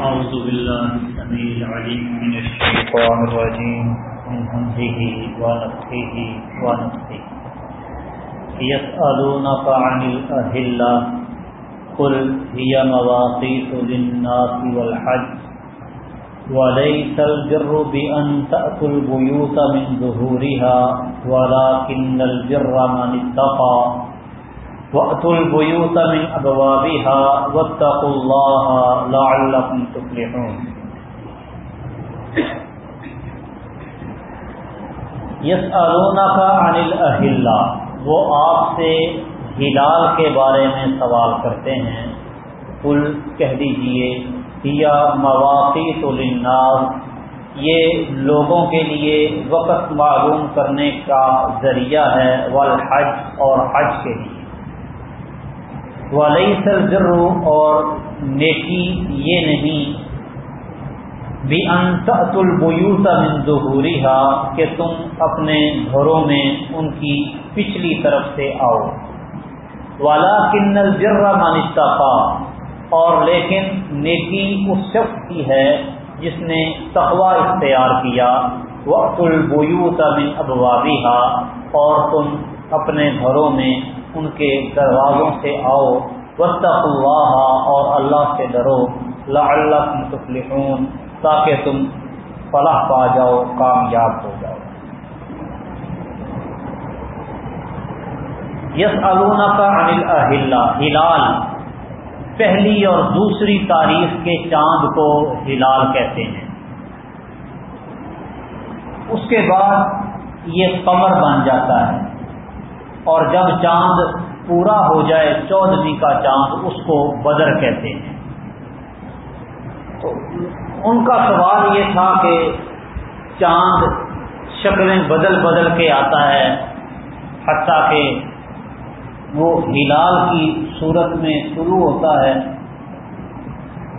أعوذ بالله السميع العليم من الشيطان الرجيم. من همزه ونفخه ونفخه. يسألونك عن الأهلة. قل هي مواقيت للناس والحج. وليس البر بأن تأتوا البيوت من ظهورها، ولكن البر من اتقى. وَأْتُوا الْبُيُوتَ مِنْ أَبْوَابِهَا وَاتَّقُوا اللَّهَ لَعَلَّكُمْ تُفْلِحُونَ يَسْأَلُونَكَ عَنِ الْأَهِلَّةِ وہ آپ سے ہلال کے بارے میں سوال کرتے ہیں قل کہہ دیجیے یا مواقیت للناس یہ لوگوں کے لیے وقت معلوم کرنے کا ذریعہ ہے، والحج اور حج کے لیے۔ ولی سر اور نیکی یہ نہیں بھی انت البیوت من ظہوریہ کہ تم اپنے گھروں میں ان کی پچھلی طرف سے آؤ۔ والا کن الجر منصطفیٰ اور لیکن نیکی اس شخص کی ہے جس نے تقوا اختیار کیا۔ وقت البیوت من ابوابیہ اور تم اپنے گھروں میں ان کے دروازوں سے آؤ وطق اللہ اور اللہ سے ڈرو، لعلکم تفلحون، تاکہ تم فلاح پا جاؤ، کامیاب ہو جاؤ۔ یس علون کا انل اہل ہلال۔ پہلی اور دوسری تاریخ کے چاند کو ہلال کہتے ہیں۔ اس کے بعد یہ قمر بن جاتا ہے۔ اور جب چاند پورا ہو جائے چودہویں کا چاند اس کو بدر کہتے ہیں۔ تو ان کا سوال یہ تھا کہ چاند شکلیں بدل بدل کے آتا ہے، حتیٰ کہ وہ ہلال کی صورت میں شروع ہوتا ہے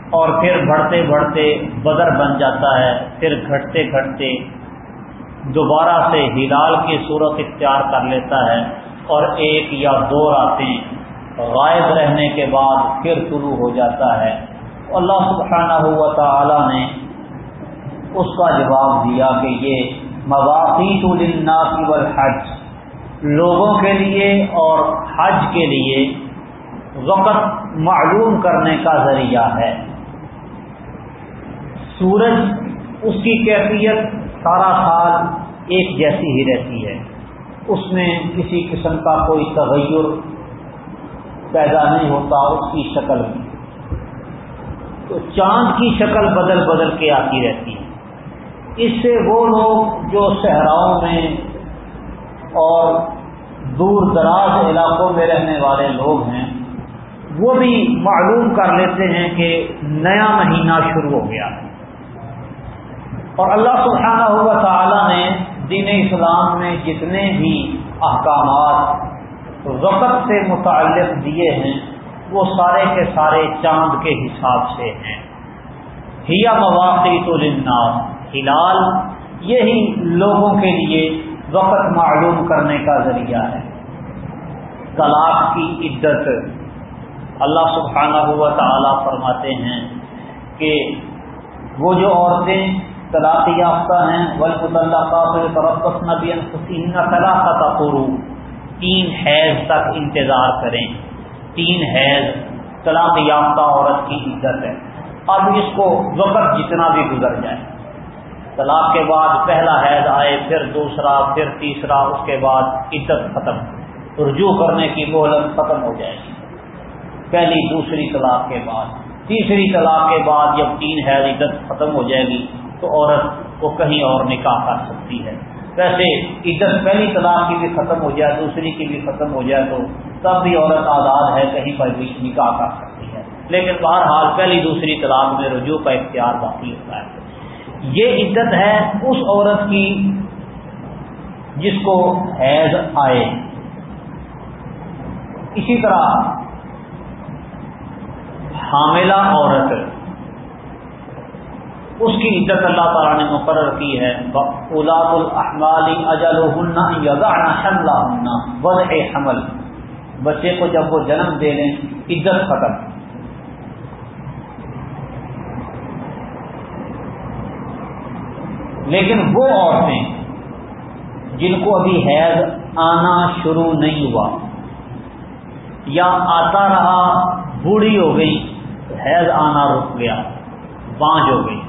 اور پھر بڑھتے بڑھتے بدر بن جاتا ہے، پھر گھٹتے گھٹتے دوبارہ سے ہلال کی صورت اختیار کر لیتا ہے۔ اور ایک یا دو راتیں غائب رہنے کے بعد پھر شروع ہو جاتا ہے۔ اللہ سبحانہ ہوا تعالی نے اس کا جواب دیا کہ یہ مواقع للناس والحج، لوگوں کے لیے اور حج کے لیے وقت معلوم کرنے کا ذریعہ ہے۔ سورج اس کی کیفیت سارا سال ایک جیسی ہی رہتی ہے۔ اس میں کسی قسم کا کوئی تغیر پیدا نہیں ہوتا اس کی شکل میں تو چاند کی شکل بدل بدل کے آتی رہتی ہے۔ اس سے وہ لوگ جو صحراؤں میں اور دور دراز علاقوں میں رہنے والے لوگ ہیں، وہ بھی معلوم کر لیتے ہیں کہ نیا مہینہ شروع ہو گیا۔ اور اللہ سبحانہ ہوا تعالیٰ نے دین اسلام میں جتنے بھی احکامات وقت سے متعلق دیے ہیں، وہ سارے کے سارے چاند کے حساب سے ہیں۔ ہیا مواقع تو لناس ہلال، یہی لوگوں کے لیے وقت معلوم کرنے کا ذریعہ ہے۔ طلاق کی عدت۔ اللہ سبحانہ ہوا تعالیٰ فرماتے ہیں کہ وہ جو عورتیں طلاق یافتہ ہیں ولف اللہ کا نبی طلاق قرو تین حیض تک انتظار کریں۔ تین حیض طلاق یافتہ عورت کی عزت ہے۔ اب اس کو وقت جتنا بھی گزر جائے۔ طلاق کے بعد پہلا حیض آئے، پھر دوسرا، پھر تیسرا، اس کے بعد عزت ختم۔ رجوع کرنے کی مہلت ختم ہو جائے گی۔ پہلی، دوسری طلاق کے بعد۔ تیسری طلاق کے بعد جب تین حیض عزت ختم ہو جائے گی تو عورت کو کہیں اور نکاح کر سکتی ہے۔ ویسے عزت پہلی طلاق کی بھی ختم ہو جائے، دوسری کی بھی ختم ہو جائے تو تب بھی عورت آزاد ہے، کہیں پر بھی نکاح کر سکتی ہے۔ لیکن بہرحال پہلی دوسری طلاق میں رجوع کا اختیار باقی ہوتا ہے۔ یہ عزت ہے اس عورت کی جس کو حیض آئے۔ اسی طرح حاملہ عورت اس کی عزت اللہ تعالیٰ نے مقرر کی ہے۔ اولاد الحمالی اجل حملہ وضع حمل۔ بچے کو جب وہ جنم دے لیں، عزت ختم۔ لیکن وہ عورتیں جن کو ابھی حیض آنا شروع نہیں ہوا، یا آتا رہا، بوڑھی ہو گئی حیض آنا رک گیا، بانج ہو گئی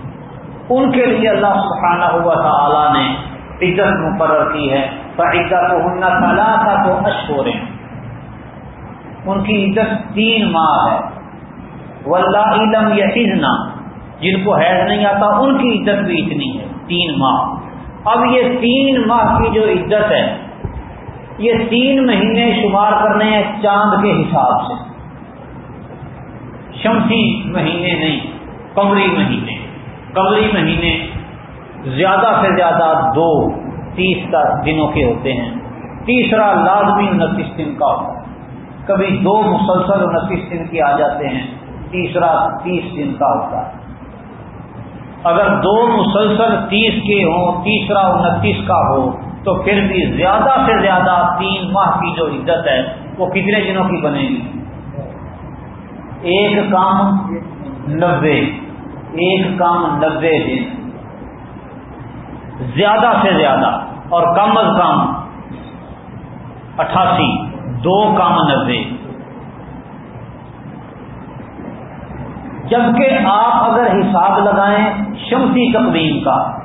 ان کے لیے اللہ سبحانہ ہوا تھا نے عزت مقرر کی ہے عزت کو ہننا تلا تھا تو اشور ان کی عزت تین ماہ ہے۔ واللہ علم یا جن کو حیض نہیں آتا، ان کی عزت بھی اتنی ہے، تین ماہ۔ اب یہ تین ماہ کی جو عزت ہے، یہ تین مہینے شمار کرنے ہیں چاند کے حساب سے۔ شمسی مہینے نہیں کمری مہینے۔ کمری مہینے زیادہ سے زیادہ دو تیس دنوں کے ہوتے ہیں۔ تیسرا لازمی انتیس دن کا۔ ہوتا ہے کبھی دو مسلسل انتیس دن کے آ جاتے ہیں، تیسرا تیس دن کا ہوتا ہے۔ اگر دو مسلسل تیس کے ہوں، تیسرا انتیس کا ہو، تو پھر بھی زیادہ سے زیادہ تین ماہ کی جو عزت ہے، وہ کتنے دنوں کی بنے گی؟ ایک کام نبے ایک کام نبے دن۔ زیادہ سے زیادہ اور کم از کم اٹھاسی، دو کام نبے جبکہ آپ اگر حساب لگائیں شمسی تقویم کا،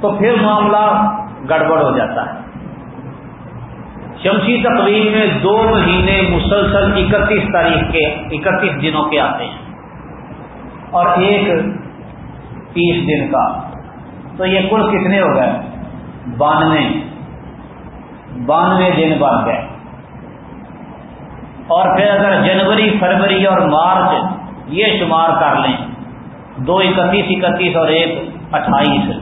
تو پھر معاملہ گڑبڑ ہو جاتا ہے۔ شمسی تقویم میں دو مہینے مسلسل اکتیس تاریخ کے، اکتیس دنوں کے آتے ہیں۔ اور ایک تیس دن کا۔ تو یہ کل کتنے ہو گئے؟ بانوے۔ بانوے دن بن گئے۔ اور پھر اگر جنوری، فروری اور مارچ یہ شمار کر لیں، دو اکتیس اکتیس اور ایک اٹھائیس۔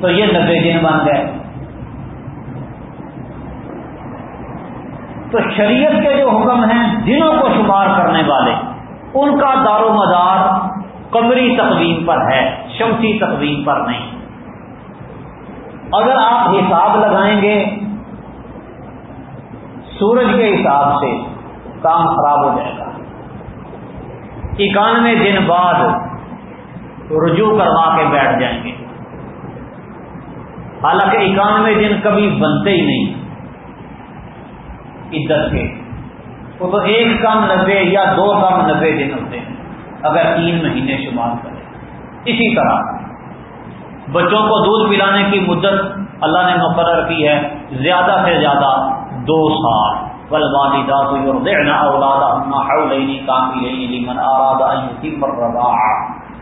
تو یہ نبے دن بن گئے۔ تو شریعت کے جو حکم ہیں دنوں کو شمار کرنے والے، ان کا دار و مدار قمری تقویم پر ہے، شمسی تقویم پر نہیں۔ اگر آپ حساب لگائیں گے، سورج کے حساب سے کام خراب ہو جائے گا۔ اکانوے دن بعد رجوع کروا کے بیٹھ جائیں گے۔ حالانکہ اکانوے دن کبھی بنتے ہی نہیں۔ عزت کے۔ وہ تو ایک کام نبے یا دو کام نبے دن ہوتے ہیں، اگر تین مہینے شمار کریں۔ اسی طرح، بچوں کو دودھ پلانے کی مدت اللہ نے مقرر کی ہے زیادہ سے زیادہ دو سال۔ بل والدات يرضعن اولادهن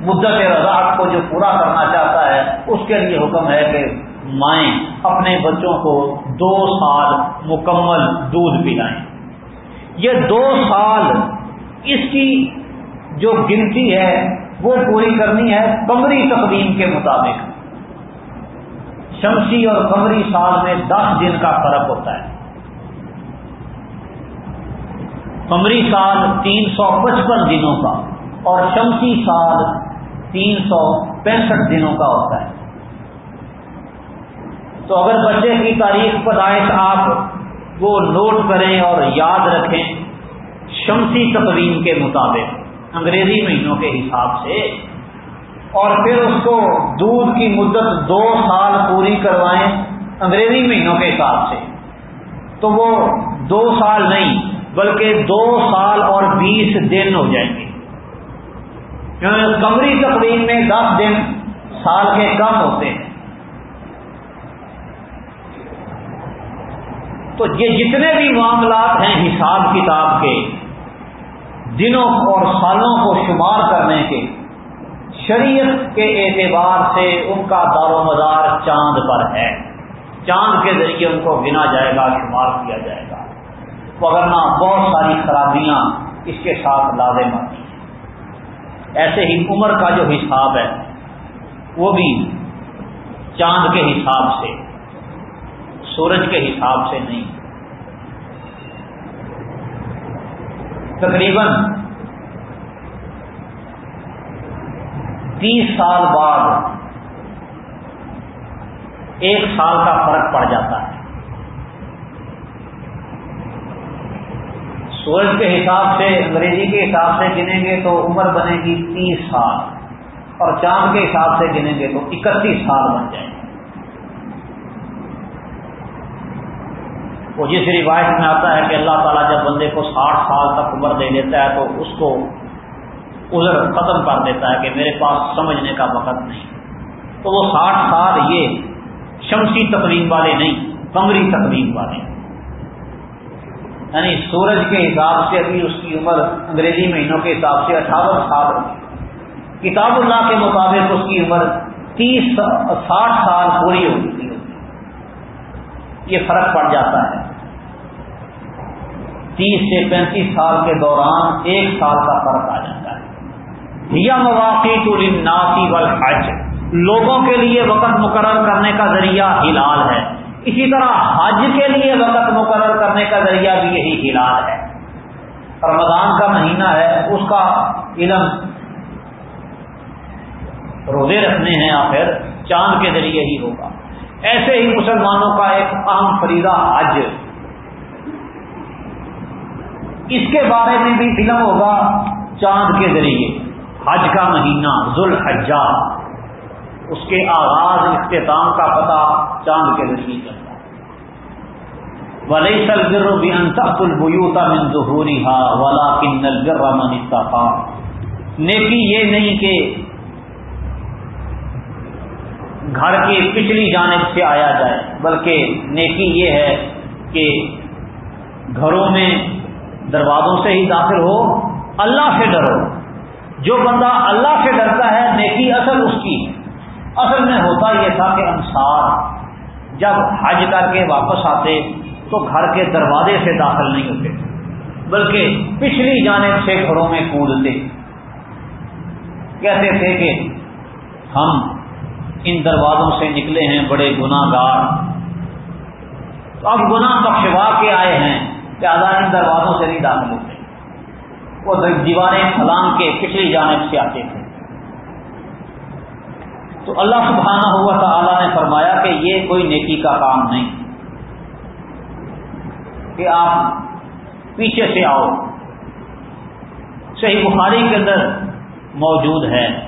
مدت رضاعت کو جو پورا کرنا چاہتا ہے، اس کے لیے حکم ہے کہ مائیں اپنے بچوں کو دو سال مکمل دودھ پلائیں۔ یہ دو سال اس کی جو گنتی ہے، وہ پوری کرنی ہے کمری تقویم کے مطابق۔ شمسی اور کمری سال میں دس دن کا فرق ہوتا ہے۔ قمری سال تین سو پچپن دنوں کا اور شمسی سال تین سو پینسٹھ دنوں کا ہوتا ہے۔ تو اگر بچے کی تاریخ پیدائش آپ وہ نوٹ کریں اور یاد رکھیں شمسی تقویم کے مطابق، انگریزی مہینوں کے حساب سے۔ اور پھر اس کو دودھ کی مدت دو سال پوری کروائیں انگریزی مہینوں کے حساب سے۔ تو وہ دو سال نہیں، بلکہ دو سال اور بیس دن ہو جائیں گے۔ یعنی کمری تقریب میں دس دن سال کے کم ہوتے ہیں۔ تو یہ جتنے بھی معاملات ہیں حساب کتاب کے، دنوں اور سالوں کو شمار کرنے کے، شریعت کے اعتبار سے ان کا دار و مدار چاند پر ہے۔ چاند کے ذریعے ان کو گنا جائے گا، شمار کیا جائے گا۔ وغیرہ بہت ساری خرابیاں اس کے ساتھ لازم آتی ہیں۔ ایسے ہی عمر کا جو حساب ہے، وہ بھی چاند کے حساب سے۔ سورج کے حساب سے نہیں۔ تقریباً تیس سال بعد ایک سال کا فرق پڑ جاتا ہے۔ سورج کے حساب سے، انگریزی کے حساب سے گنیں گے تو عمر بنے گی تیس سال اور چاند کے حساب سے گنیں گے تو اکتیس سال بن جائیں گے۔ وہ جس روایت میں آتا ہے کہ اللہ تعالیٰ جب بندے کو ساٹھ سال تک عمر دے دیتا ہے تو اس کو ادھر ختم کر دیتا ہے کہ میرے پاس سمجھنے کا وقت نہیں۔ تو وہ ساٹھ سال یہ شمسی تقریب والے نہیں کمری تقریب والے۔ یعنی سورج کے حساب سے ابھی اس کی عمر انگریزی مہینوں کے حساب سے اٹھاون سال ہوگی کتاب اللہ کے مطابق اس کی عمر تیس ساٹھ سال پوری ہو چکی ہوگی یہ فرق پڑ جاتا ہے۔ تیس سے پینتیس سال کے دوران ایک سال کا فرق آ جاتا ہے۔ یا مواقع تو ناسی والحج۔ لوگوں کے لیے وقت مقرر کرنے کا ذریعہ ہلال ہے۔ اسی طرح حج کے لیے وقت مقرر کرنے کا ذریعہ بھی یہی ہلال ہے۔ رمضان کا مہینہ ہے، اس کا علم روزے رکھنے ہیں یا پھر چاند کے ذریعے ہی ہوگا۔ ایسے ہی مسلمانوں کا ایک اہم فریضہ حج۔ اس کے بارے میں بھی علم ہوگا چاند کے ذریعے۔ حج کا مہینہ، ذوالحجہ۔ اس کے آغاز اختتام کا پتہ چاند کے ذریعے چلتا ولی سلگر انتخت البیوتا من ظہوری ہا ولا کن الگر من نیکی یہ نہیں کہ گھر کی پچھلی جانب سے آیا جائے، بلکہ نیکی یہ ہے کہ گھروں میں دروازوں سے ہی داخل ہو، اللہ سے ڈرو۔ جو بندہ اللہ سے ڈرتا ہے، نیکی اصل اس کی۔ اصل میں ہوتا یہ تھا کہ انصار۔ جب حج کر کے واپس آتے تو گھر کے دروازے سے داخل نہیں ہوتے، بلکہ پچھلی جانب سے گھروں میں کودتے کہتے تھے کہ ہم ان دروازوں سے نکلے ہیں، بڑے گناہ گار تو اب گناہ بخشوا کے آئے ہیں۔ کہ آزاد ان دروازوں سے نہیں داخل ہوتے وہ دیواریں فلان کے پچھلی جانب سے آتے تھے۔ تو اللہ سبحانہ ہوا تھا نے فرمایا کہ یہ کوئی نیکی کا کام نہیں۔ کہ آپ پیچھے سے آؤ۔ صحیح بخاری کے اندر موجود ہے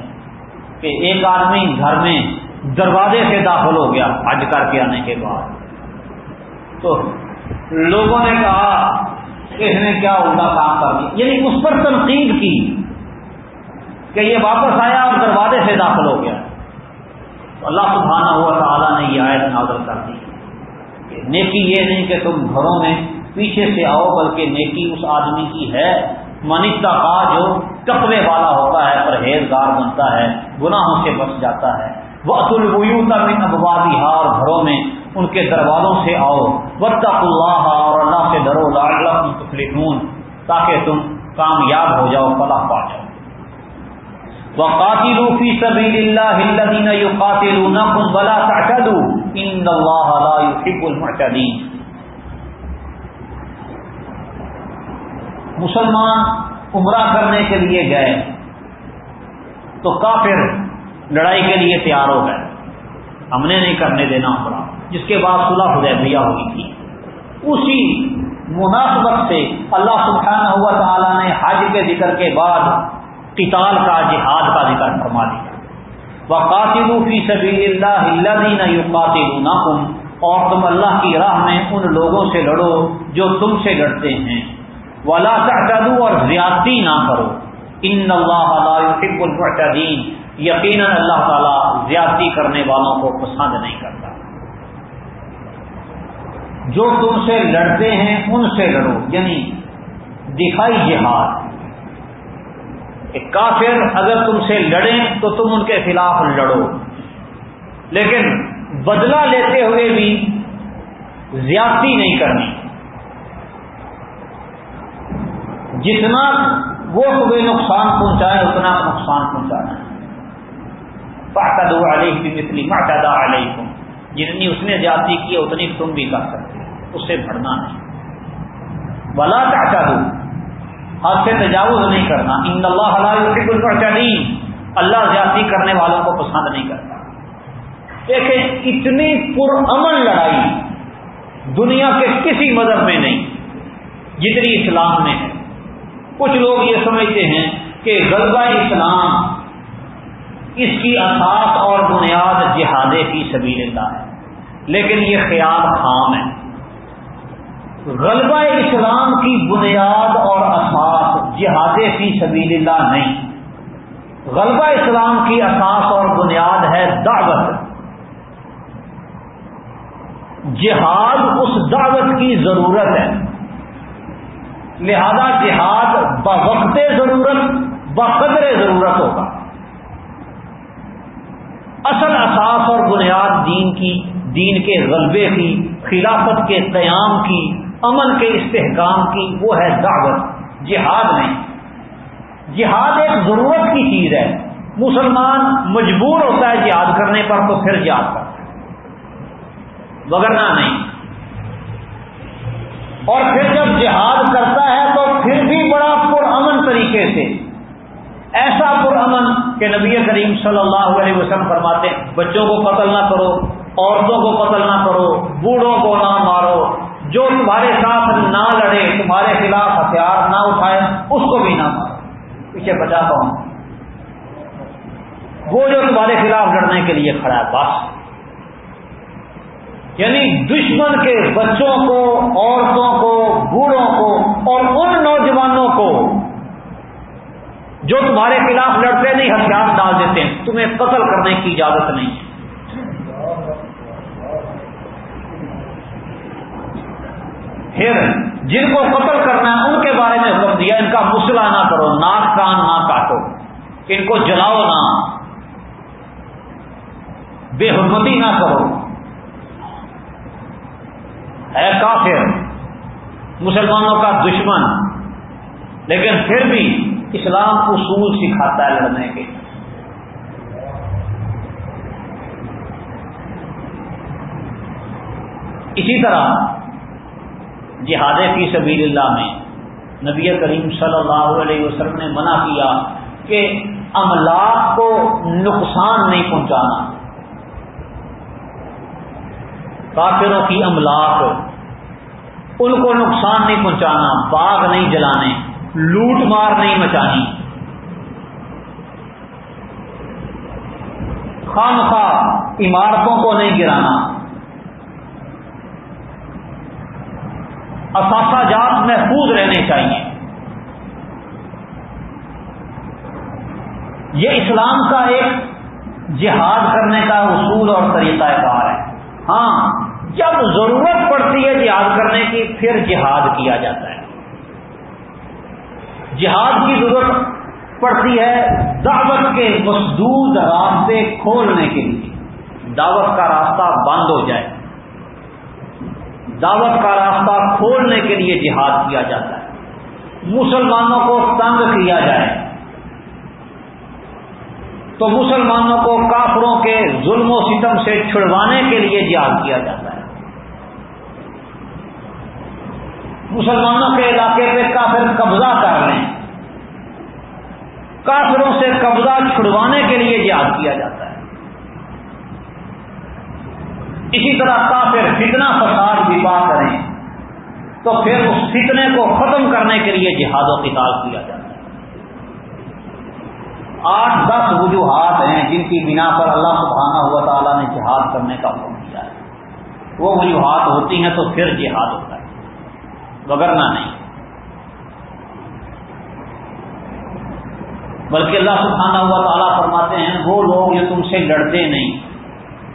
کہ ایک آدمی گھر میں دروازے سے داخل ہو گیا، حج کر کے آنے کے بعد۔ تو لوگوں نے کہا کہ اس نے کیا الٹا کام کر دیا۔ یعنی اس پر تنقید کی کہ یہ واپس آیا اور دروازے سے داخل ہو گیا۔ اللہ سبحانہ ہوا تعالیٰ نے یہ آیت نازل کر دی کہ نیکی یہ نہیں کہ تم گھروں میں پیچھے سے آؤ، بلکہ نیکی اس آدمی کی ہے۔ منیتا کا جو کپڑے والا ہوتا ہے، پرہیزگار بنتا ہے، گناہوں سے بچ جاتا ہے۔ وہ اصل ویوتا میں ابوادی ہار گھروں میں ان کے دروازوں سے آؤ۔ وقت اللہ اور اللہ سے ڈرو لاڈ تاکہ تم کامیاب ہو جاؤ، فلاح پا جاؤ۔ وقاتلوا في سبيل الله الذين يقاتلونكم ولا تعتدوا۔ ان الله لا يحب المعتدين۔ مسلمان عمرہ کرنے کے لیے گئے، تو کافر لڑائی کے لیے تیار ہو گئے۔ ہم نے نہیں کرنے دینا عمرہ۔ جس کے بعد صلح حدیبیہ ہوئی تھی۔ اسی مناسبت سے اللہ سبحانہ ہوا تعالیٰ نے حج کے ذکر کے بعد قتال کا، جہاد کا ذکر فرما دیا۔ وہ قاتل فی سبیل اللہ اللہ یو قاتل اور تم اللہ کی راہ میں ان لوگوں سے لڑو جو تم سے لڑتے ہیں۔ ولا تعتدوا اور زیادتی نہ کرو۔ ان اللہ لا يحب المعتدین یقیناً اللہ تعالیٰ زیادتی کرنے والوں کو پسند نہیں کرتا۔ جو تم سے لڑتے ہیں ان سے لڑو یعنی دکھائی جہاد۔ کہ کافر اگر تم سے لڑیں تو تم ان کے خلاف لڑو۔ لیکن بدلہ لیتے ہوئے بھی زیادتی نہیں کرنی۔ جتنا وہ تمہیں نقصان پہنچائے، اتنا نقصان پہنچانا۔ ہے دو علیہ کی مثلی ماٹا علیہ جتنی اس نے زیادتی کی، اتنی تم بھی کر سکتے۔ اس سے بڑھنا نہیں بلا چاچا دو حد سے تجاوز نہیں کرنا۔ ان اللہ المعتدین اللہ زیادتی کرنے والوں کو پسند نہیں کرتا۔ دیکھیں، اتنی پرامن لڑائی دنیا کے کسی مذہب میں نہیں، جتنی اسلام میں ہے۔ کچھ لوگ یہ سمجھتے ہیں کہ غلبہ اسلام اس کی اساس اور بنیاد جہاد فی سبیل اللہ ہے، لیکن یہ خیال خام ہے۔ غلبہ اسلام کی بنیاد اور اساس جہاد فی سبیل اللہ نہیں۔ غلبہ اسلام کی اساس اور بنیاد ہے دعوت۔ جہاد اس دعوت کی ضرورت ہے۔ لہذا جہاد بوقت ضرورت، بقدر ضرورت ہوگا۔ اصل اساس اور بنیاد دین کی، دین کے غلبے کی، خلافت کے قیام کی امن کے استحکام کی، وہ ہے دعوت، جہاد نہیں۔ جہاد ایک ضرورت کی چیز ہے۔ مسلمان مجبور ہوتا ہے جہاد کرنے پر تو پھر جہاد کرتا ہے وگرنا نہیں۔ اور پھر جب جہاد کرتا ہے تو پھر بھی بڑا پرامن طریقے سے۔ ایسا پرامن کہ نبی کریم صلی اللہ علیہ وسلم فرماتے ہیں، بچوں کو قتل نہ کرو، عورتوں کو قتل نہ کرو، بوڑھوں کو نہ مارو جو تمہارے ساتھ نہ لڑے، تمہارے خلاف ہتھیار نہ اٹھائے، اس کو بھی نہ مارو پیچھے بچا پاؤں وہ جو تمہارے خلاف لڑنے کے لیے کھڑا ہے، بس۔ یعنی دشمن کے بچوں کو، عورتوں کو، بوڑھوں کو اور ان نوجوانوں کو جو تمہارے خلاف لڑتے نہیں، ہتھیار ڈال دیتے ہیں۔ تمہیں قتل کرنے کی اجازت نہیں ہے۔ پھر جن کو قتل کرنا ہے، ان کے بارے میں حکم دیا، ان کا مسئلہ نہ کرو، ناک کان نہ کاٹو، ان کو جلاؤ نہ۔ بے حرمتی نہ کرو۔ ہے کافر، مسلمانوں کا دشمن، لیکن پھر بھی اسلام اصول سکھاتا ہے لڑنے کے۔ اسی طرح جہاد فی سبیل اللہ میں۔ نبی کریم صلی اللہ علیہ وسلم نے منع کیا کہ املاک کو نقصان نہیں پہنچانا۔ کافروں کی املاک، ان کو نقصان نہیں پہنچانا، باغ نہیں جلانے، لوٹ مار نہیں مچانی۔ خام خواہ عمارتوں کو نہیں گرانا۔ اثاثہ جات محفوظ رہنے چاہیے۔ یہ اسلام کا ایک جہاد کرنے کا اصول اور طریقہ کار ہے۔ ہاں جب ضرورت پڑتی ہے جہاد کرنے کی، پھر جہاد کیا جاتا ہے۔ جہاد کی ضرورت پڑتی ہے دعوت کے مسدود راستے کھولنے کے لیے۔ دعوت کا راستہ بند ہو جائے۔ دعوت کا راستہ کھولنے کے لیے جہاد کیا جاتا ہے۔ مسلمانوں کو تنگ کیا جائے۔ تو مسلمانوں کو کافروں کے ظلم و ستم سے چھڑوانے کے لیے جہاد کیا جاتا ہے۔ مسلمانوں کے علاقے پہ کافر قبضہ کر لیں۔ کافروں سے قبضہ چھڑوانے کے لیے جہاد کیا جاتا ہے۔ اسی طرح کافر فتنہ فساد وپا کریں۔ تو پھر اس فتنے کو ختم کرنے کے لیے جہاد و قتال کیا جاتا ہے۔ آٹھ دس وجوہات ہیں جن کی بنا پر اللہ سبحانہ ہوا تعالیٰ نے جہاد کرنے کا حکم کیا ہے۔ وہ وجوہات ہوتی ہیں تو پھر جہاد ہوتا ہے۔ وگرنا نہیں۔ بلکہ اللہ سبحانہ ہوا تعالیٰ فرماتے ہیں، وہ لوگ جو تم سے لڑتے نہیں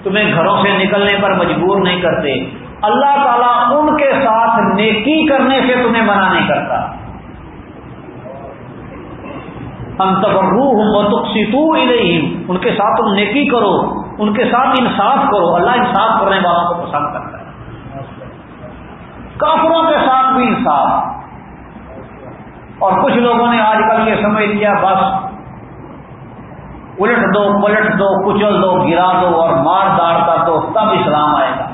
تمہیں گھروں سے نکلنے پر مجبور نہیں کرتے۔ اللہ تعالیٰ ان کے ساتھ نیکی کرنے سے تمہیں منع نہیں کرتا۔ ہم تبروح بتخصو ہی نہیں ان کے ساتھ تم نیکی کرو، ان کے ساتھ انصاف کرو۔ اللہ انصاف کرنے والوں کو پسند کرتا ہے۔ کافروں کے ساتھ بھی انصاف۔ اور کچھ لوگوں نے آج کل یہ سمجھ لیا، بس الٹ دو، پلٹ دو، کچل دو، گرا دو اور مار داڑ کر دو، تب اسلام آئے گا۔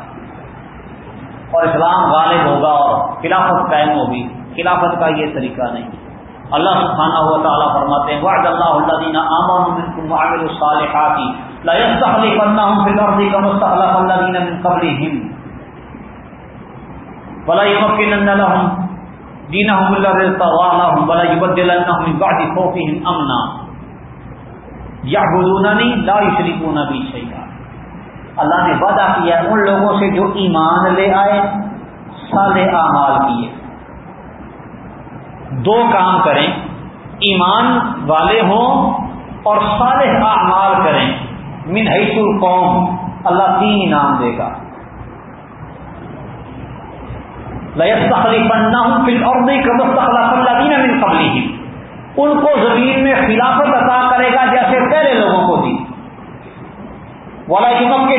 اور اسلام غالب ہوگا اور خلافت قائم ہوگی۔ خلافت کا یہ طریقہ نہیں۔ اللہ سبحانہ ہوا تعالیٰ فرماتے ہیں، وعد اللہ الذین آمنوا منکم وعملوا الصالحات لا يستخلفنهم في الارض كما استخلف الذين من قبلهم ولا يمكنن لهم دینا امنا۔ یا نہیں لا شریف بھی چاہیے اللہ نے وعدہ کیا ان لوگوں سے جو ایمان لے آئے سال اعمال کیے۔ دو کام کریں، ایمان والے ہوں اور صالح اعمال کریں۔ من حیث القوم، اللہ تین انعام دے گا۔ اور نہیں من قبلی ان کو زمین میں خلافت عطا کرے گا جیسے پہلے لوگوں کو دی۔ والا کے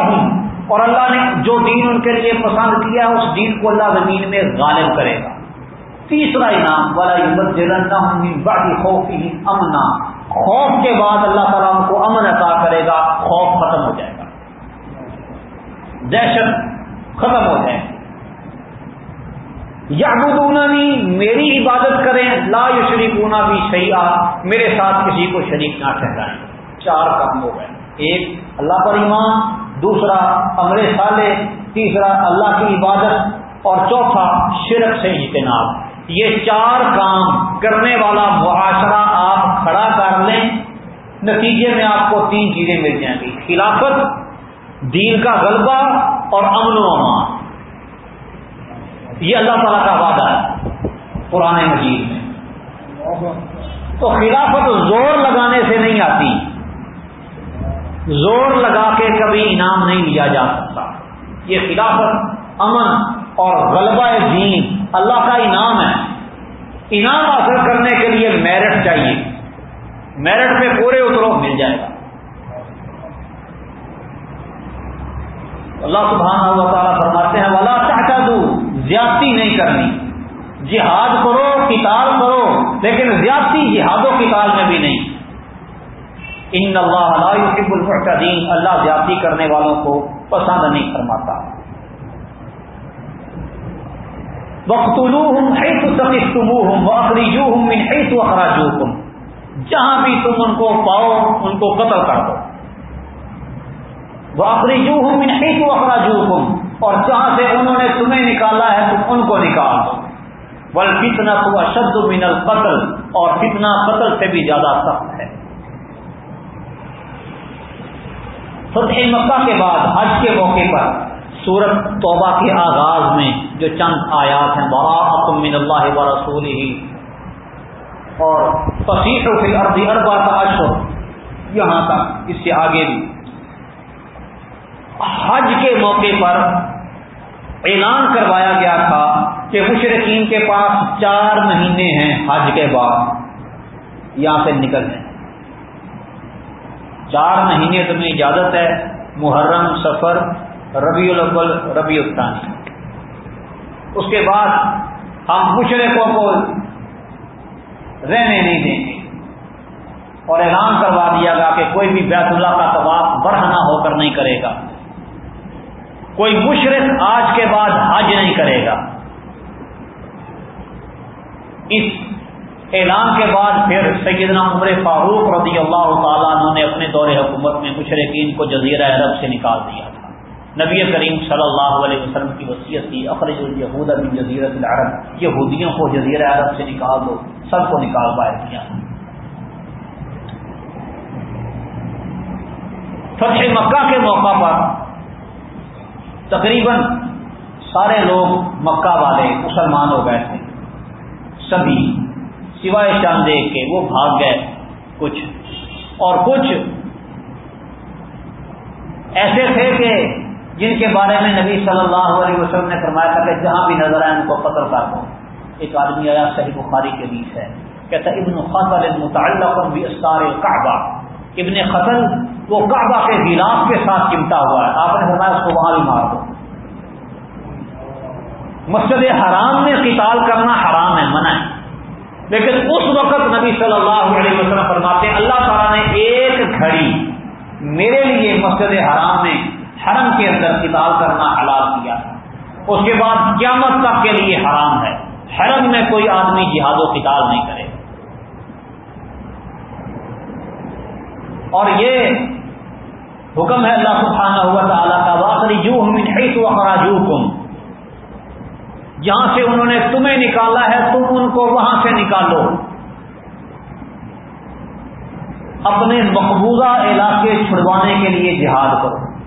ہوں اور اللہ نے جو دین ان کے لیے پسند کیا اس دین کو اللہ زمین میں غالب کرے گا۔ تیسرا انعام والا بڑی خوف ہی امنا خوف کے بعد اللہ تعالیٰ ان کو امن عطا کرے گا، خوف ختم ہو جائے گا۔ دہشت ختم ہو جائے یا میری عبادت کریں، لا یو شریک بھی صحیح میرے ساتھ کسی کو شریک نہ ٹھہرائیں۔ چار کام ہو گئے۔ ایک، اللہ پر ایمان، دوسرا، امر سالے تیسرا، اللہ کی عبادت، اور چوتھا، شرک سے اجتناب۔ یہ چار کام کرنے والا معاشرہ آپ کھڑا کر لیں، نتیجے میں آپ کو تین چیزیں مل جائیں گی۔ خلافت، دین کا غلبہ، اور امن و امان۔ یہ اللہ تعالیٰ کا وعدہ ہے پرانے مجید میں۔ تو خلافت زور لگانے سے نہیں آتی۔ زور لگا کے کبھی انعام نہیں لیا جا سکتا۔ یہ خلافت امن اور غلبہ دین اللہ کا انعام ہے۔ انعام حاصل کرنے کے لیے میرٹ چاہیے۔ میرٹ پہ پورے اترو مل جائے گا۔ اللہ سبحانہ و تعالیٰ فرماتے ہیں والا چاہتا نہیں کرنی۔ جہاد کرو کتاب کرو، لیکن زیادتی جہاد و کتاب میں بھی نہیں۔ ان اللہ يحب المعتدین، اللہ زیادتی کرنے والوں کو پسند نہیں فرماتا۔ وقتلوہم حیث سقفتموہم واخرجوہم من حیث اخراجوکم جہاں بھی تم ان کو پاؤ، ان کو قتل کر دو۔ واخرجوہم من حیث اخراجوکم اور جہاں سے انہوں نے تمہیں نکالا ہے، تم ان کو نکال دو۔ بل فتنا تو اشد من القتل، اور فتنا قتل سے بھی زیادہ سخت ہے۔ فتح مکہ کے بعد، حج کے موقع پر، سورت توبہ کے آغاز میں جو چند آیات ہیں بڑا من اللہ و رسول ہی اور فصیح و فی اربا کا اشر یہاں تک، اس سے آگے بھی۔ حج کے موقع پر اعلان کروایا گیا تھا کہ مشرقین کے پاس چار مہینے ہیں حج کے بعد۔ یہاں سے نکل جائیں چار مہینے تمہیں اجازت ہے، محرم، سفر، ربیع الاول، ربیع الثانی۔ اس کے بعد ہم مشرقوں کو رہنے نہیں دیں گے۔ اور اعلان کروا دیا گا کہ کوئی بھی بیت اللہ کا طباف برہنا ہو کر نہیں کرے گا۔ کوئی مشرق آج کے بعد حج نہیں کرے گا۔ اس اعلان کے بعد پھر سیدنا عمر فاروق رضی اللہ تعالیٰ عنہ نے اپنے دور حکومت میں مشرقین کو جزیرہ عرب سے نکال دیا تھا۔ نبی کریم صلی اللہ علیہ وسلم کی وصیت تھی، اخرج الہود بن جزیرت العرب۔ یہودیوں کو جزیرہ عرب سے نکال دو، سب کو نکال پائے دیا فتح مکہ کے موقع پر تقریباً سارے لوگ مکہ والے مسلمان ہو گئے تھے۔ سبھی سوائے چاند دیکھ کے وہ بھاگ گئے۔ کچھ اور کچھ ایسے تھے کہ جن کے بارے میں نبی صلی اللہ علیہ وسلم نے فرمایا تھا کہ جہاں بھی نظر آئے ان کو قتل کر دو۔ ایک آدمی آیا، صحیح بخاری کے بیچ ہے، کہتا ابن خطل متعلق بھی استار کعبہ ابن قتل وہ کعبہ کے گلاف کے ساتھ چمٹا ہوا ہے۔ آپ نے فرمایا اس کو وہاں بھی مار دو۔ مسجد حرام میں قتال کرنا حرام ہے، منع ہے۔ لیکن اس وقت نبی صلی اللہ علیہ وسلم فرماتے ہیں، اللہ تعالیٰ نے ایک گھڑی میرے لیے مسجد حرام میں حرم کے اندر کتاب کرنا حلال کیا۔ اس کے بعد قیامت تک کے لیے حرام ہے۔ حرم میں کوئی آدمی جہاد و کتاب نہیں کرے۔ اور یہ حکم ہے اللہ سبحانہ ہوا تعالیٰ کا واقعی جو ہم جو جہاں سے انہوں نے تمہیں نکالا ہے، تم ان کو وہاں سے نکالو۔ اپنے مقبوضہ علاقے چھڑوانے کے لیے جہاد کرو۔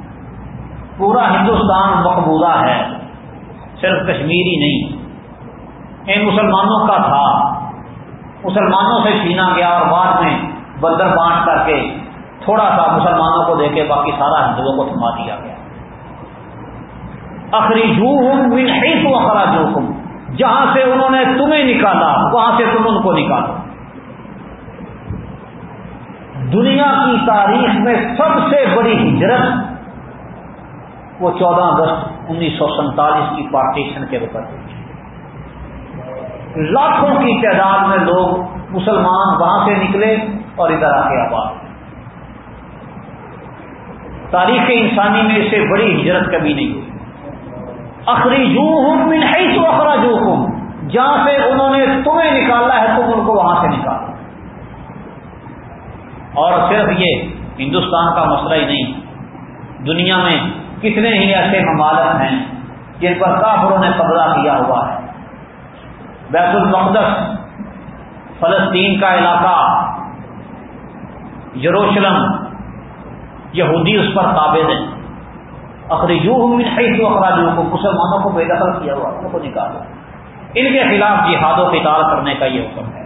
پورا ہندوستان مقبوضہ ہے، صرف کشمیر ہی نہیں۔ ان مسلمانوں کا تھا۔ مسلمانوں سے چھینا گیا اور بعد میں بدر بانٹ کر کے تھوڑا سا مسلمانوں کو دے کے باقی سارا ہندوؤں کو تھما دیا گیا۔ اخریجو ہوں تو اخراج جہاں سے انہوں نے تمہیں نکالا، وہاں سے تم ان کو نکالو۔ دنیا کی تاریخ میں سب سے بڑی ہجرت وہ چودہ اگست انیس سو سینتالیس کی پارٹیشن کے وقت لاکھوں کی تعداد میں لوگ مسلمان وہاں سے نکلے اور ادھر آ کے آباد تاریخ انسانی میں اسے بڑی ہجرت کبھی نہیں ہوئی اخریجو ہوں ہے تو اخراجو حکم جہاں سے انہوں نے تمہیں نکالا ہے، تم ان کو وہاں سے نکالا اور صرف یہ، ہندوستان کا مسئلہ ہی نہیں۔ دنیا میں کتنے ہی ایسے ممالک ہیں جن پر کافروں نے قبضہ کیا ہوا ہے۔ بیت المقدس، فلسطین کا علاقہ، یروشلم یہودی اس پر قابل ہیں۔ اخریجو تو اخراجوں کو مسلمانوں کو بے دخل کیا ہوا، ان کو نکالا۔ ان کے خلاف جہاد و قتال کرنے کا یہ حکم ہے۔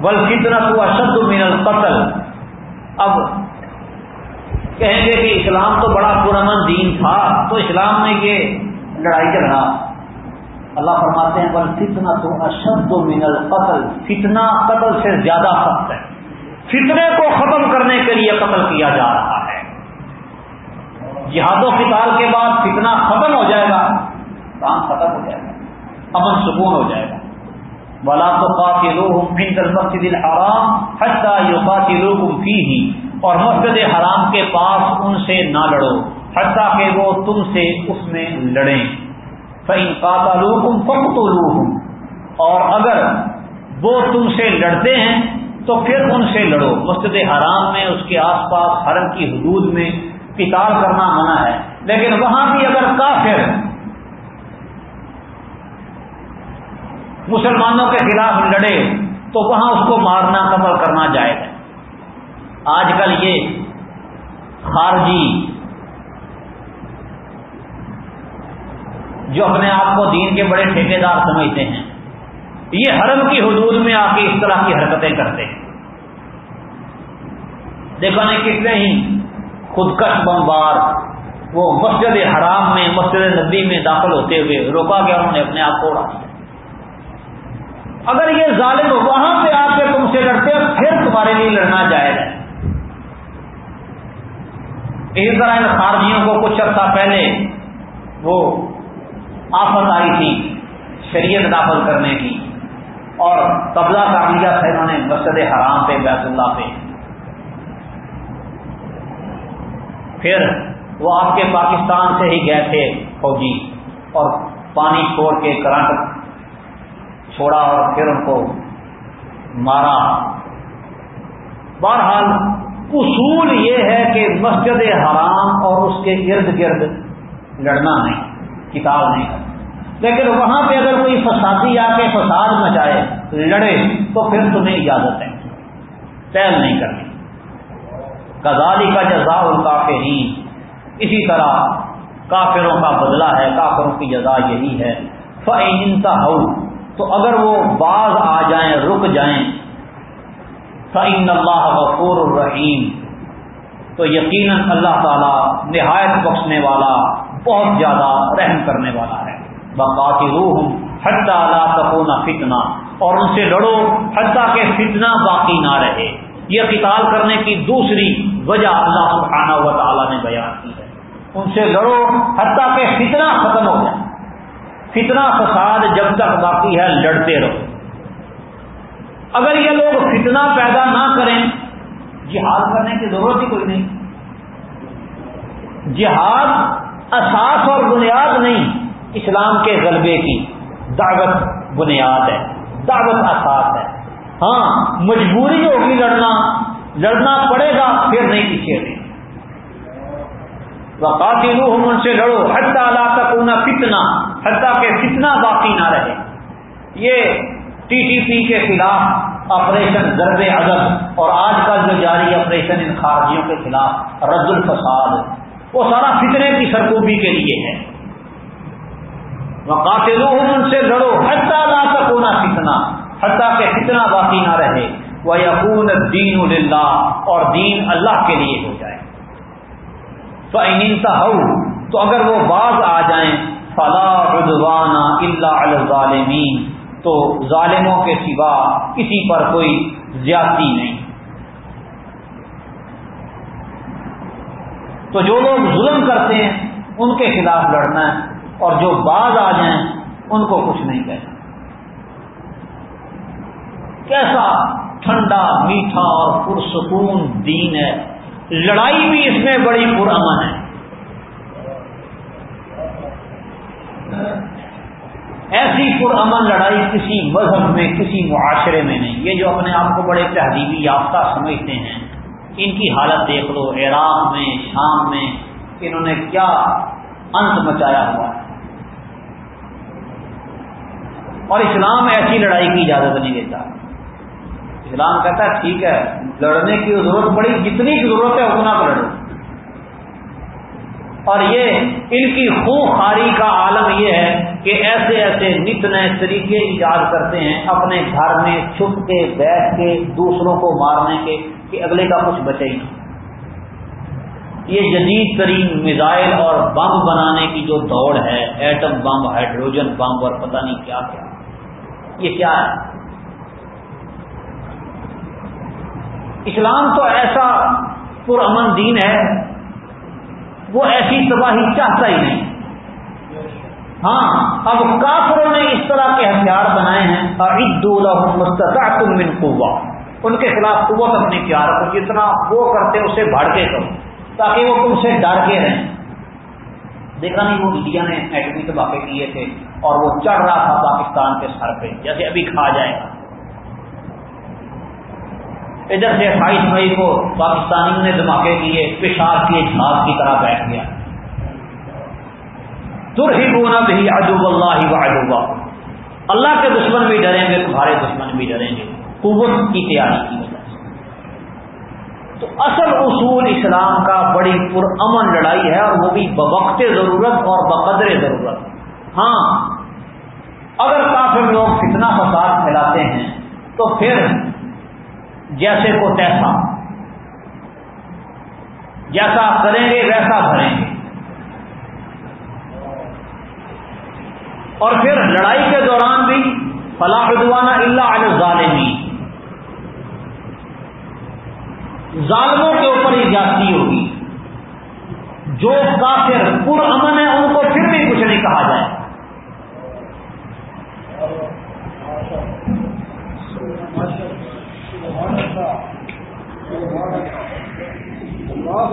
بل کتنا اشد من القتل۔ اب کہیں گے کہ اسلام تو بڑا پرامن دین تھا، تو اسلام میں یہ لڑائی جھگڑا۔ اللہ فرماتے ہیں بل فتنا تو اشد و من القتل۔ فتنا قتل سے زیادہ سخت ہے۔ فتنے کو ختم کرنے کے لیے قتل کیا جا رہا ہے۔ جہاد و قتال کے بعد فتنا ختم ہو جائے گا کام ختم ہو جائے گا، امن سکون ہو جائے گا۔ بلا تو قاتل لوگ مسجد الحرام حتہ یو قاتل ہی اور مسجد حرام کے پاس ان سے نہ لڑو، حتیٰ کہ وہ تم سے اس میں لڑیں۔ فعین قاتل فخت اور اگر وہ تم سے لڑتے ہیں تو پھر ان سے لڑو۔ مسجد حرام میں، اس کے آس پاس، حرم کی حدود میں قتال کرنا منع ہے۔ لیکن وہاں بھی اگر کافر مسلمانوں کے خلاف لڑے، تو وہاں اس کو مارنا، قتل کرنا جائے گا آج کل یہ خارجی جو اپنے آپ کو دین کے بڑے ٹھیکے دار سمجھتے ہیں یہ حرم کی حدود میں آ کے اس طرح کی حرکتیں کرتے ہیں۔ دیکھو نہیں کتنے ہی خودکش بمبار وہ مسجد حرام میں، مسجد نبی میں داخل ہوتے ہوئے روکا گیا، انہوں نے اپنے آپ کو اڑا اگر یہ ظالم وہاں پہ آ کے تم سے لڑتے پھر تمہارے لیے لڑنا جائے گا اسی طرح ان خارجیوں کو کچھ عرصہ پہلے وہ آفت آئی تھی، شریعت داخل کرنے کی۔ اور قبضہ کر لیا تھا انہوں نے مسجد حرام پہ، بیت اللہ پہ۔ پھر وہ آپ کے پاکستان سے ہی گئے تھے فوجی اور پانی چھوڑ کے کرنٹ چھوڑا اور پھر ان کو مارا۔ بہرحال اصول یہ ہے کہ مسجد حرام اور اس کے ارد گرد لڑنا نہیں، کتاب نہیں۔ لیکن وہاں پہ اگر کوئی فسادی آ کے فساد مچائے لڑے، تو پھر تمہیں اجازت ہے۔ پہل نہیں کرنی۔ کزالی کا جزا ان کافی اسی طرح کافروں کا بدلہ ہے، کافروں کی جزا یہی ہے۔ فعین تو اگر وہ باز آ جائیں، رک جائیں فعین اللہ غفور الرحیم تو یقیناً اللہ تعالی نہایت بخشنے والا، بہت زیادہ رحم کرنے والا ہے۔ باقی روح حتیٰ اللہ تکونا فتنا اور ان سے لڑو حتیٰ کہ فتنہ باقی نہ رہے۔ یہ قتال کرنے کی دوسری وجہ اللہ سبحانہ و تعالیٰ نے بیان کی ہے۔ ان سے لڑو حتیٰ کہ فتنہ ختم ہو جائے۔ فتنہ فساد جب تک باقی ہے، لڑتے رہو۔ اگر یہ لوگ فتنہ پیدا نہ کریں، جہاد کرنے کی ضرورت ہی کوئی نہیں۔ جہاد اساس اور بنیاد نہیں۔ اسلام کے غلبے کی دعوت بنیاد ہے، دعوت اساس ہے۔ ہاں مجبوری ہوگی لڑنا لڑنا پڑے گا، پھر نہیں پیچھے قاتل ان سے لڑو حتیٰ اللہ تک فتنا حتیٰ کہ فتنا باقی نہ رہے۔ یہ ٹی ٹی پی کے خلاف آپریشن ضرب ادب اور آج کل جو جاری آپریشن ان خارجیوں کے خلاف رد الفساد، وہ سارا فتنے کی سرکوبی کے لیے ہے۔ وہ ان سے لڑو، حتیٰ اللہ تک ہونا فتنا حتیٰ کہ فتنا باقی نہ رہے۔ وہ یقون دین اللہ اور دین اللہ کے لیے ہو جائے۔ تو ہو تو اگر وہ باز آ جائیں، فلا اللہ الظالمین تو ظالموں کے سوا کسی پر کوئی زیادتی نہیں۔ تو جو لوگ ظلم کرتے ہیں، ان کے خلاف لڑنا ہے۔ اور جو باز آ جائیں ان کو کچھ نہیں کہنا کیسا ٹھنڈا، میٹھا اور پرسکون دین ہے۔ لڑائی بھی اس میں بڑی پرامن ہے۔ ایسی پرامن لڑائی کسی مذہب میں، کسی معاشرے میں نہیں۔ یہ جو اپنے آپ کو بڑے تہذیبی یافتہ سمجھتے ہیں، ان کی حالت دیکھ لو، عراق میں، شام میں، انہوں نے کیا انت مچایا ہوا ہے۔ اور اسلام ایسی لڑائی کی اجازت نہیں دیتا۔ اسلام کہتا ہے، ٹھیک ہے، لڑنے کی ضرورت پڑی، جتنی کی ضرورت ہے، اتنا کو لڑو۔ اور یہ ان کی خو خاری کا عالم یہ ہے کہ ایسے ایسے نت نئے طریقے ایجاد کرتے ہیں اپنے گھر میں چھپ کے، بیٹھ کے، دوسروں کو مارنے کے، کہ اگلے کا کچھ بچے ہی۔ یہ جدید ترین میزائل اور بم بنانے کی جو دوڑ ہے، ایٹم بم ہائیڈروجن بم اور پتہ نہیں کیا کیا۔ یہ کیا ہے؟ اسلام تو ایسا پرامن دین ہے، وہ ایسی تباہی چاہتا ہی نہیں۔ ہاں اب کافروں نے اس طرح کے ہتھیار بنائے ہیں من قوا ان کے خلاف قوت اپنی پیار کو جتنا وہ کرتے اسے بڑھ کے کرو، تاکہ وہ تم سے ڈر کے رہیں۔ دیکھا نہیں، وہ انڈیا نے ایٹمی تباہے کیے تھے اور وہ چڑھ رہا تھا پاکستان کے سر پہ، جیسے ابھی کھا جائے۔ گا ادھر سے اٹھائیس مئی کو پاکستانیوں نے دھماکے کیے، پیشاب کیے جھاگ کی طرح بیٹھ گیا۔ تر ہی بونا بھی ادب اللہ و اللہ کے دشمن بھی ڈریں گے، تمہارے دشمن بھی ڈریں گے۔ قوت کی تیاری کی۔ وجہ سے تو اصل اصول اسلام کا بڑی پرامن لڑائی ہے اور وہ بھی بوقت ضرورت اور بقدر ضرورت۔ ہاں اگر کافی لوگ کتنا فساد پھیلاتے ہیں تو پھر جیسے کو تیسا۔ جیسا کریں گے ویسا بھریں گے۔ اور پھر لڑائی کے دوران بھی فلاح ادوانہ اللہ علیہ ظالمی ظالموں کے اوپر ہی جاتی ہوگی۔ جو کافر پر امن ہے، ان کو پھر بھی کچھ نہیں کہا جائے۔ اللہ